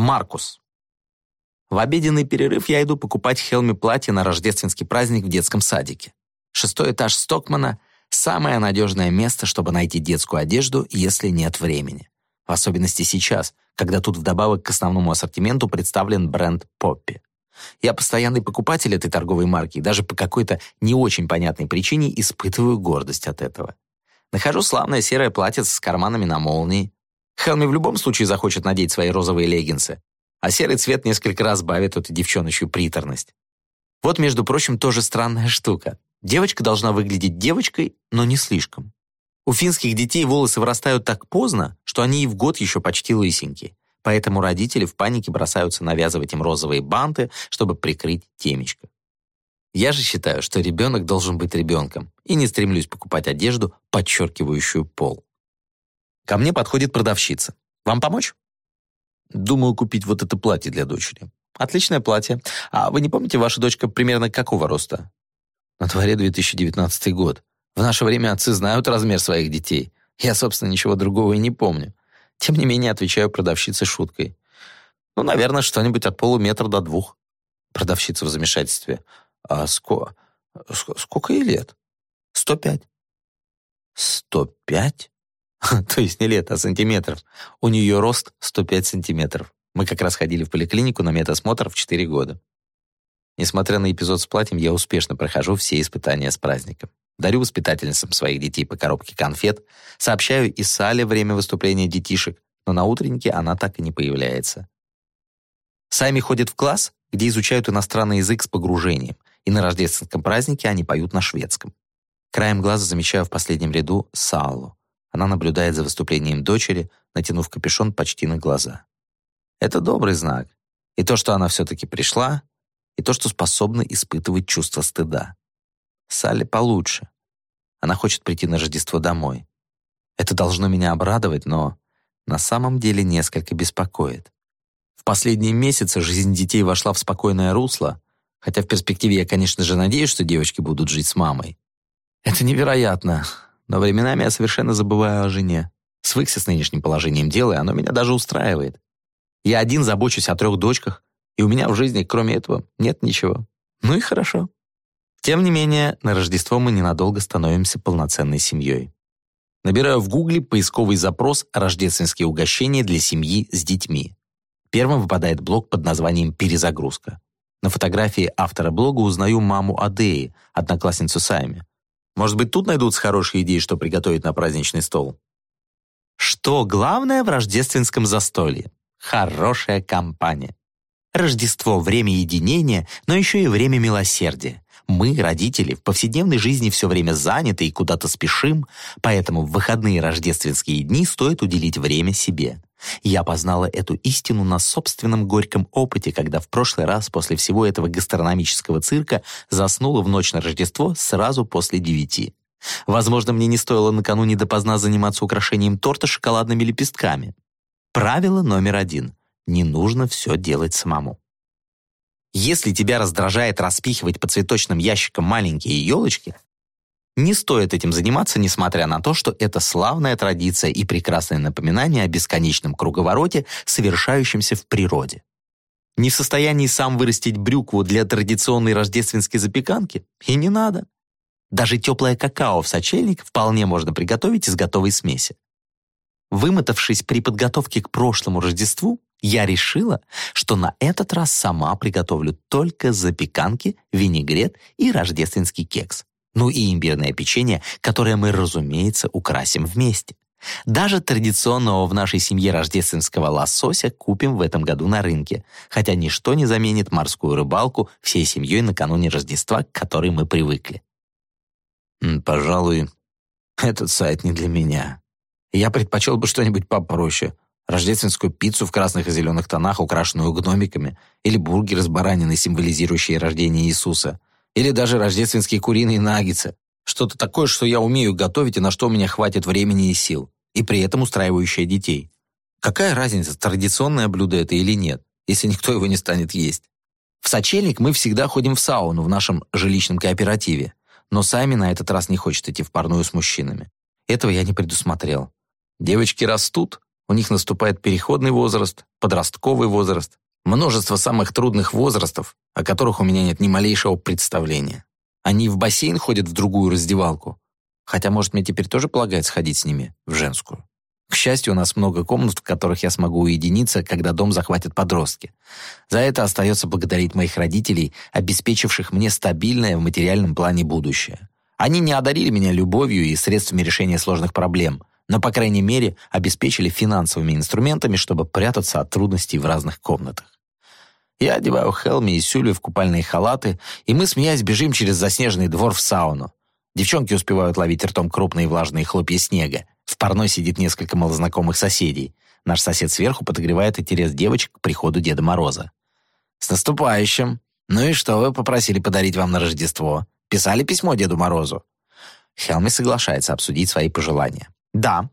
Маркус. В обеденный перерыв я иду покупать Хелме платье на рождественский праздник в детском садике. Шестой этаж Стокмана — самое надежное место, чтобы найти детскую одежду, если нет времени. В особенности сейчас, когда тут вдобавок к основному ассортименту представлен бренд Поппи. Я постоянный покупатель этой торговой марки и даже по какой-то не очень понятной причине испытываю гордость от этого. Нахожу славное серое платье с карманами на молнии. Хелми в любом случае захочет надеть свои розовые леггинсы, а серый цвет несколько раз бавит эту девчоночью приторность. Вот, между прочим, тоже странная штука. Девочка должна выглядеть девочкой, но не слишком. У финских детей волосы вырастают так поздно, что они и в год еще почти лысенькие. Поэтому родители в панике бросаются навязывать им розовые банты, чтобы прикрыть темечко. Я же считаю, что ребенок должен быть ребенком, и не стремлюсь покупать одежду, подчеркивающую пол. Ко мне подходит продавщица. «Вам помочь?» Думаю купить вот это платье для дочери. Отличное платье. А вы не помните, ваша дочка примерно какого роста? На дворе 2019 год. В наше время отцы знают размер своих детей. Я, собственно, ничего другого и не помню. Тем не менее, отвечаю продавщице шуткой. Ну, наверное, что-нибудь от полуметра до двух. Продавщица в замешательстве. А ско... сколько ей лет? Сто пять. Сто пять? То есть не лет, а сантиметров. У нее рост 105 сантиметров. Мы как раз ходили в поликлинику на медосмотр в 4 года. Несмотря на эпизод с платьем, я успешно прохожу все испытания с праздником. Дарю воспитательницам своих детей по коробке конфет, сообщаю и Сале время выступления детишек, но на утреннике она так и не появляется. Сами ходят в класс, где изучают иностранный язык с погружением, и на рождественском празднике они поют на шведском. Краем глаза замечаю в последнем ряду Саллу. Она наблюдает за выступлением дочери, натянув капюшон почти на глаза. Это добрый знак. И то, что она все-таки пришла, и то, что способна испытывать чувство стыда. Салли получше. Она хочет прийти на Рождество домой. Это должно меня обрадовать, но на самом деле несколько беспокоит. В последние месяцы жизнь детей вошла в спокойное русло, хотя в перспективе я, конечно же, надеюсь, что девочки будут жить с мамой. Это невероятно, но временами я совершенно забываю о жене. Свыкся с нынешним положением дела, и оно меня даже устраивает. Я один забочусь о трех дочках, и у меня в жизни, кроме этого, нет ничего. Ну и хорошо. Тем не менее, на Рождество мы ненадолго становимся полноценной семьей. Набираю в Гугле поисковый запрос «Рождественские угощения для семьи с детьми». Первым выпадает блог под названием «Перезагрузка». На фотографии автора блога узнаю маму Адеи, одноклассницу Сайми. Может быть, тут найдутся хорошие идеи, что приготовить на праздничный стол? Что главное в рождественском застолье? Хорошая компания. Рождество — время единения, но еще и время милосердия. Мы, родители, в повседневной жизни все время заняты и куда-то спешим, поэтому в выходные рождественские дни стоит уделить время себе. Я познала эту истину на собственном горьком опыте, когда в прошлый раз после всего этого гастрономического цирка заснула в ночь на Рождество сразу после девяти. Возможно, мне не стоило накануне допоздна заниматься украшением торта шоколадными лепестками. Правило номер один. Не нужно все делать самому. Если тебя раздражает распихивать по цветочным ящикам маленькие елочки, не стоит этим заниматься, несмотря на то, что это славная традиция и прекрасное напоминание о бесконечном круговороте, совершающемся в природе. Не в состоянии сам вырастить брюкву для традиционной рождественской запеканки? И не надо. Даже теплое какао в сочельник вполне можно приготовить из готовой смеси. Вымотавшись при подготовке к прошлому Рождеству, я решила, что на этот раз сама приготовлю только запеканки, винегрет и рождественский кекс. Ну и имбирное печенье, которое мы, разумеется, украсим вместе. Даже традиционного в нашей семье рождественского лосося купим в этом году на рынке, хотя ничто не заменит морскую рыбалку всей семьей накануне Рождества, к которой мы привыкли. Пожалуй, этот сайт не для меня. Я предпочел бы что-нибудь попроще. Рождественскую пиццу в красных и зеленых тонах, украшенную гномиками, или бургер с бараниной, символизирующий рождение Иисуса — или даже рождественские куриные наггетсы. Что-то такое, что я умею готовить и на что у меня хватит времени и сил. И при этом устраивающее детей. Какая разница, традиционное блюдо это или нет, если никто его не станет есть? В сочельник мы всегда ходим в сауну в нашем жилищном кооперативе, но сами на этот раз не хочет идти в парную с мужчинами. Этого я не предусмотрел. Девочки растут, У них наступает переходный возраст, подростковый возраст, множество самых трудных возрастов, о которых у меня нет ни малейшего представления. Они в бассейн ходят в другую раздевалку. Хотя, может, мне теперь тоже полагается ходить с ними в женскую. К счастью, у нас много комнат, в которых я смогу уединиться, когда дом захватят подростки. За это остается благодарить моих родителей, обеспечивших мне стабильное в материальном плане будущее. Они не одарили меня любовью и средствами решения сложных проблем, но, по крайней мере, обеспечили финансовыми инструментами, чтобы прятаться от трудностей в разных комнатах. Я одеваю Хелми и Сюлю в купальные халаты, и мы, смеясь, бежим через заснеженный двор в сауну. Девчонки успевают ловить ртом крупные влажные хлопья снега. В парной сидит несколько малознакомых соседей. Наш сосед сверху подогревает интерес девочек к приходу Деда Мороза. «С наступающим! Ну и что вы попросили подарить вам на Рождество? Писали письмо Деду Морозу?» Хелми соглашается обсудить свои пожелания. «Да,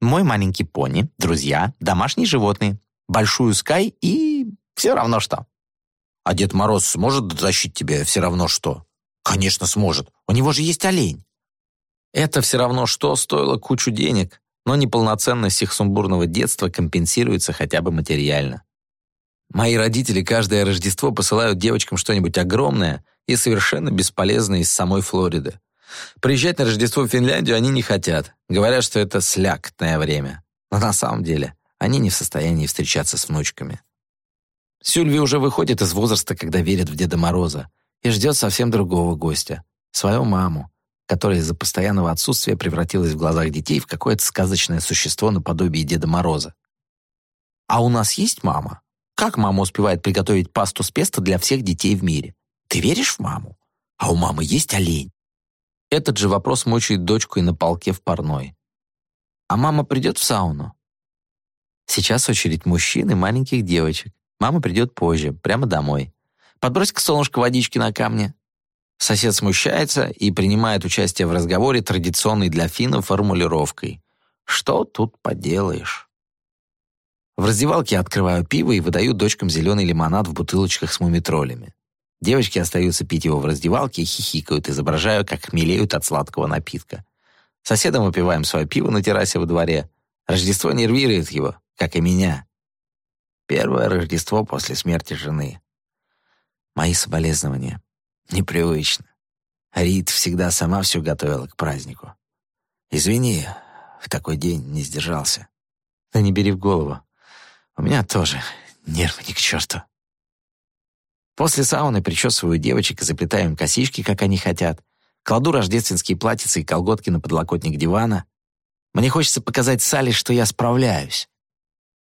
мой маленький пони, друзья, домашние животные, большую Скай и все равно что». «А Дед Мороз сможет защитить тебя все равно что?» «Конечно сможет. У него же есть олень». Это все равно что стоило кучу денег, но неполноценность их сумбурного детства компенсируется хотя бы материально. Мои родители каждое Рождество посылают девочкам что-нибудь огромное и совершенно бесполезное из самой Флориды. Приезжать на Рождество в Финляндию они не хотят. Говорят, что это слякотное время. Но на самом деле они не в состоянии встречаться с внучками. Сюльви уже выходит из возраста, когда верит в Деда Мороза, и ждет совсем другого гостя — свою маму, которая из-за постоянного отсутствия превратилась в глазах детей в какое-то сказочное существо наподобие Деда Мороза. «А у нас есть мама? Как мама успевает приготовить пасту с песто для всех детей в мире? Ты веришь в маму? А у мамы есть олень?» Этот же вопрос мучает дочку и на полке в парной. «А мама придет в сауну?» Сейчас очередь мужчин и маленьких девочек. Мама придет позже, прямо домой. Подбрось к солнышку водички на камне. Сосед смущается и принимает участие в разговоре традиционной для финнов формулировкой «Что тут поделаешь?». В раздевалке открываю пиво и выдаю дочкам зеленый лимонад в бутылочках с мумитролями. Девочки остаются пить его в раздевалке и хихикают, изображая, как хмелеют от сладкого напитка. Соседом выпиваем свое пиво на террасе во дворе. Рождество нервирует его, как и меня. Первое Рождество после смерти жены. Мои соболезнования. Непривычно. Рит всегда сама все готовила к празднику. Извини, в такой день не сдержался. Да не бери в голову. У меня тоже нервы ни к черту. После сауны причесываю девочек и заплетаю им косички, как они хотят. Кладу рождественские платьицы и колготки на подлокотник дивана. Мне хочется показать Салли, что я справляюсь.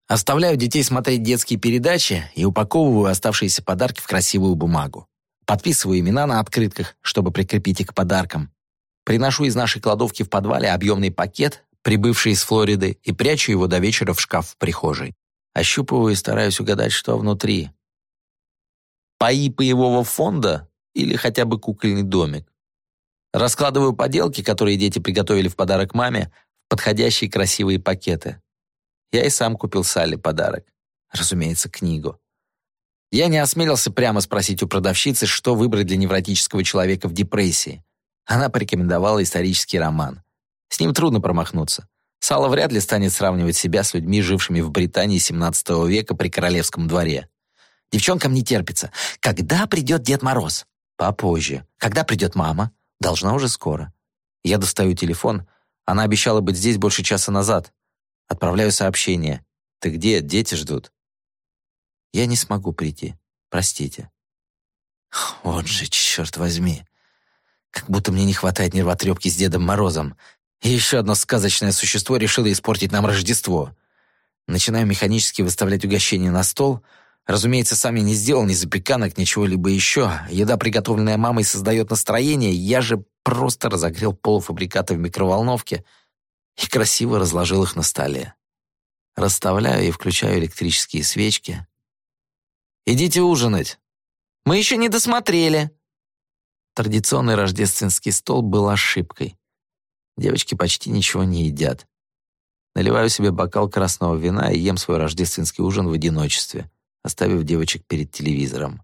Оставляю детей смотреть детские передачи и упаковываю оставшиеся подарки в красивую бумагу. Подписываю имена на открытках, чтобы прикрепить их к подаркам. Приношу из нашей кладовки в подвале объемный пакет, прибывший из Флориды, и прячу его до вечера в шкаф в прихожей. Ощупываю и стараюсь угадать, что внутри. Паи боевого фонда или хотя бы кукольный домик. Раскладываю поделки, которые дети приготовили в подарок маме, в подходящие красивые пакеты. Я и сам купил Салли подарок. Разумеется, книгу. Я не осмелился прямо спросить у продавщицы, что выбрать для невротического человека в депрессии. Она порекомендовала исторический роман. С ним трудно промахнуться. Сала вряд ли станет сравнивать себя с людьми, жившими в Британии XVII века при королевском дворе. Девчонкам не терпится. Когда придет Дед Мороз? Попозже. Когда придет мама? Должна уже скоро. Я достаю телефон. Она обещала быть здесь больше часа назад. Отправляю сообщение. «Ты где? Дети ждут». Я не смогу прийти. Простите. Вот же, черт возьми. Как будто мне не хватает нервотрепки с Дедом Морозом. И еще одно сказочное существо решило испортить нам Рождество. Начинаю механически выставлять угощение на стол. Разумеется, сами не сделал ни запеканок, ничего либо еще. Еда, приготовленная мамой, создает настроение. Я же просто разогрел полуфабрикаты в микроволновке и красиво разложил их на столе. Расставляю и включаю электрические свечки, Идите ужинать. Мы еще не досмотрели». Традиционный рождественский стол был ошибкой. Девочки почти ничего не едят. Наливаю себе бокал красного вина и ем свой рождественский ужин в одиночестве, оставив девочек перед телевизором.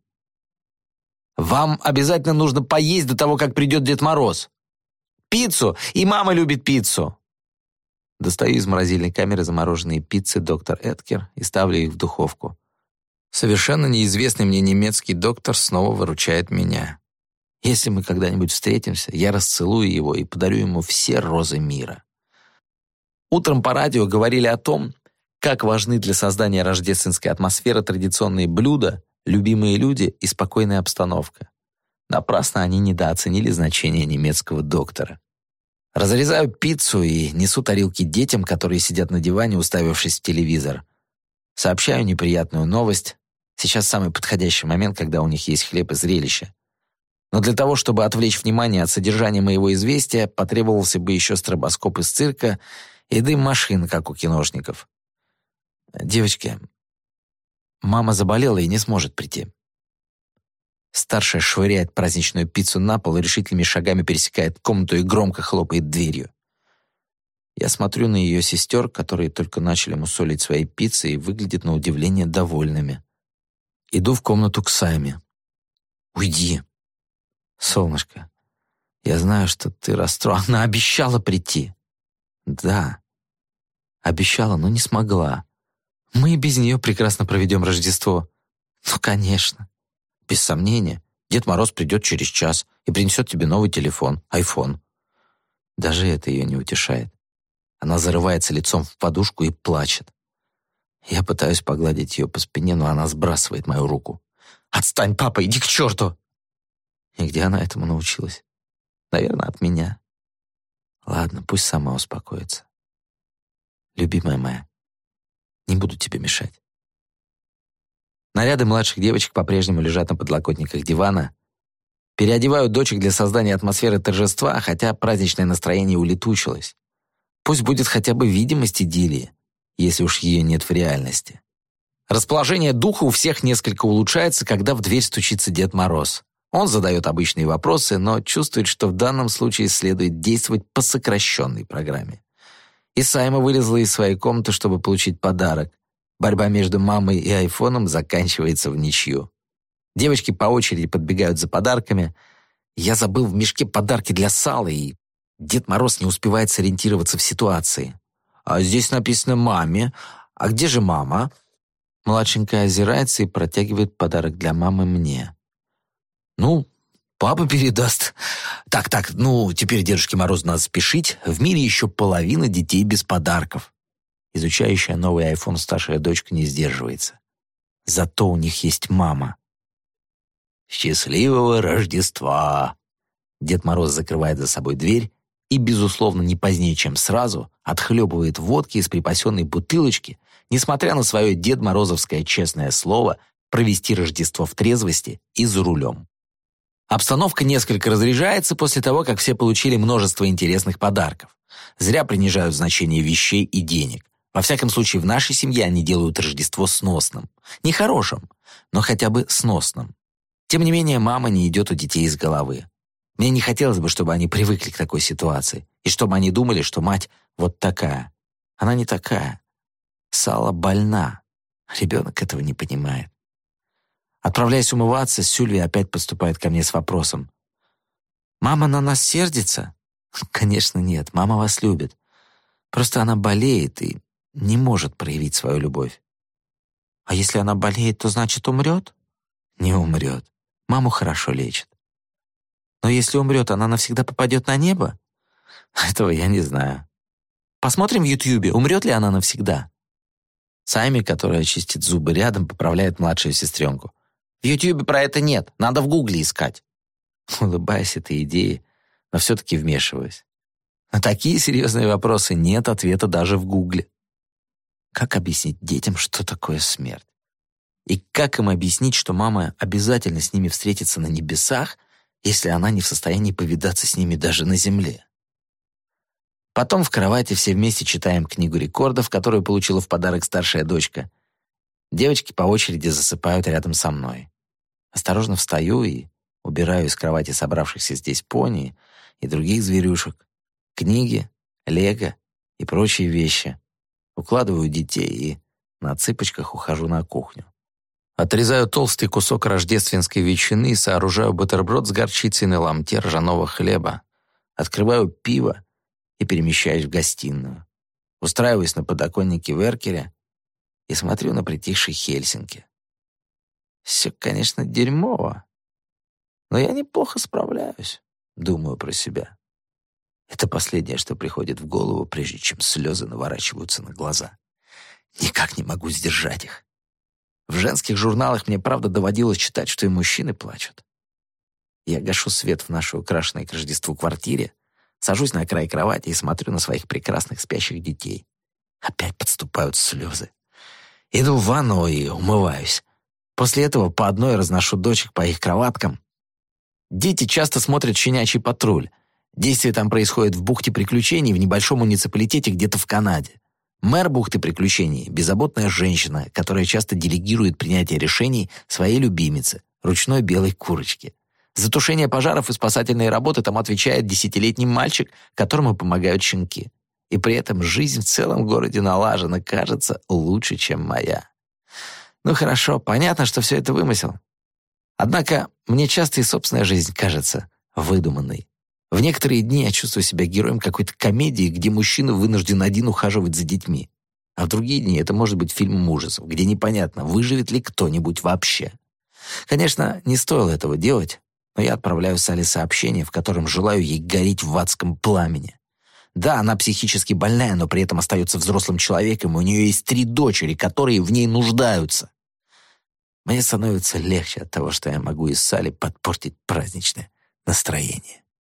«Вам обязательно нужно поесть до того, как придет Дед Мороз. Пиццу! И мама любит пиццу!» Достаю из морозильной камеры замороженные пиццы «Доктор Эдкер» и ставлю их в духовку. Совершенно неизвестный мне немецкий доктор снова выручает меня. Если мы когда-нибудь встретимся, я расцелую его и подарю ему все розы мира. Утром по радио говорили о том, как важны для создания рождественской атмосферы традиционные блюда, любимые люди и спокойная обстановка. Напрасно они недооценили значение немецкого доктора. Разрезаю пиццу и несу тарелки детям, которые сидят на диване, уставившись в телевизор. Сообщаю неприятную новость. Сейчас самый подходящий момент, когда у них есть хлеб и зрелище. Но для того, чтобы отвлечь внимание от содержания моего известия, потребовался бы еще стробоскоп из цирка и дым машин, как у киношников. Девочки, мама заболела и не сможет прийти. Старшая швыряет праздничную пиццу на пол и решительными шагами пересекает комнату и громко хлопает дверью. Я смотрю на ее сестер, которые только начали мусолить свои пиццы и выглядят на удивление довольными. Иду в комнату к Сайме. «Уйди!» «Солнышко, я знаю, что ты расстроена. Она обещала прийти!» «Да, обещала, но не смогла. Мы и без нее прекрасно проведем Рождество». «Ну, конечно. Без сомнения, Дед Мороз придет через час и принесет тебе новый телефон, айфон. Даже это ее не утешает. Она зарывается лицом в подушку и плачет. Я пытаюсь погладить ее по спине, но она сбрасывает мою руку. «Отстань, папа, иди к черту!» И где она этому научилась? Наверное, от меня. Ладно, пусть сама успокоится. Любимая моя, не буду тебе мешать. Наряды младших девочек по-прежнему лежат на подлокотниках дивана. Переодеваю дочек для создания атмосферы торжества, хотя праздничное настроение улетучилось. Пусть будет хотя бы видимость идиллии, если уж ее нет в реальности. Расположение духа у всех несколько улучшается, когда в дверь стучится Дед Мороз. Он задает обычные вопросы, но чувствует, что в данном случае следует действовать по сокращенной программе. Исайма вылезла из своей комнаты, чтобы получить подарок. Борьба между мамой и айфоном заканчивается в ничью. Девочки по очереди подбегают за подарками. Я забыл в мешке подарки для Салы, и Дед Мороз не успевает сориентироваться в ситуации. «А здесь написано «маме». А где же мама?» Младшенькая озирается и протягивает подарок для мамы мне. «Ну, папа передаст. Так-так, ну, теперь Дедушке Морозу надо спешить. В мире еще половина детей без подарков». Изучающая новый iPhone старшая дочка не сдерживается. Зато у них есть мама. «Счастливого Рождества!» Дед Мороз закрывает за собой дверь и, безусловно, не позднее, чем сразу, отхлебывает водки из припасенной бутылочки, несмотря на свое Дед Морозовское честное слово провести Рождество в трезвости и за рулем. Обстановка несколько разряжается после того, как все получили множество интересных подарков. Зря принижают значение вещей и денег. Во всяком случае, в нашей семье они делают Рождество сносным. Не хорошим, но хотя бы сносным. Тем не менее, мама не идет у детей из головы. Мне не хотелось бы, чтобы они привыкли к такой ситуации, и чтобы они думали, что мать вот такая. Она не такая. Сала больна. Ребенок этого не понимает. Отправляясь умываться, Сюльвия опять подступает ко мне с вопросом. «Мама на нас сердится?» «Конечно нет, мама вас любит. Просто она болеет и не может проявить свою любовь. А если она болеет, то значит умрет? Не умрет. Маму хорошо лечит. Но если умрет, она навсегда попадет на небо? Этого я не знаю. Посмотрим в Ютьюбе, умрет ли она навсегда. Сайми, которая чистит зубы рядом, поправляет младшую сестренку. В Ютьюбе про это нет, надо в Гугле искать. Улыбаясь этой идее, но все-таки вмешиваюсь. На такие серьезные вопросы нет ответа даже в Гугле. Как объяснить детям, что такое смерть? И как им объяснить, что мама обязательно с ними встретится на небесах, если она не в состоянии повидаться с ними даже на земле? Потом в кровати все вместе читаем книгу рекордов, которую получила в подарок старшая дочка. Девочки по очереди засыпают рядом со мной. Осторожно встаю и убираю из кровати собравшихся здесь пони и других зверюшек, книги, лего и прочие вещи, укладываю детей и на цыпочках ухожу на кухню. Отрезаю толстый кусок рождественской ветчины и сооружаю бутерброд с горчицей на ломте ржаного хлеба. Открываю пиво и перемещаюсь в гостиную. устраиваюсь на подоконнике в Эркере и смотрю на притихший Хельсинки. Все, конечно, дерьмово, но я неплохо справляюсь, думаю про себя. Это последнее, что приходит в голову, прежде чем слезы наворачиваются на глаза. Никак не могу сдержать их. В женских журналах мне, правда, доводилось читать, что и мужчины плачут. Я гашу свет в нашей украшенной к Рождеству квартире, сажусь на край кровати и смотрю на своих прекрасных спящих детей. Опять подступают слезы. Иду в ванну и умываюсь. После этого по одной разношу дочек по их кроваткам. Дети часто смотрят «Щенячий патруль». Действие там происходит в бухте приключений в небольшом муниципалитете где-то в Канаде. Мэр бухты приключений – беззаботная женщина, которая часто делегирует принятие решений своей любимице, ручной белой курочке. За тушение пожаров и спасательные работы там отвечает десятилетний мальчик, которому помогают щенки. И при этом жизнь в целом городе налажена, кажется, лучше, чем моя. Ну хорошо, понятно, что все это вымысел. Однако мне часто и собственная жизнь кажется выдуманной. В некоторые дни я чувствую себя героем какой-то комедии, где мужчина вынужден один ухаживать за детьми. А в другие дни это может быть фильм ужасов, где непонятно, выживет ли кто-нибудь вообще. Конечно, не стоило этого делать, но я отправляю Сале сообщение, в котором желаю ей гореть в адском пламени. Да, она психически больная, но при этом остается взрослым человеком, и у нее есть три дочери, которые в ней нуждаются. Мне становится легче от того, что я могу из Сали подпортить праздничное настроение.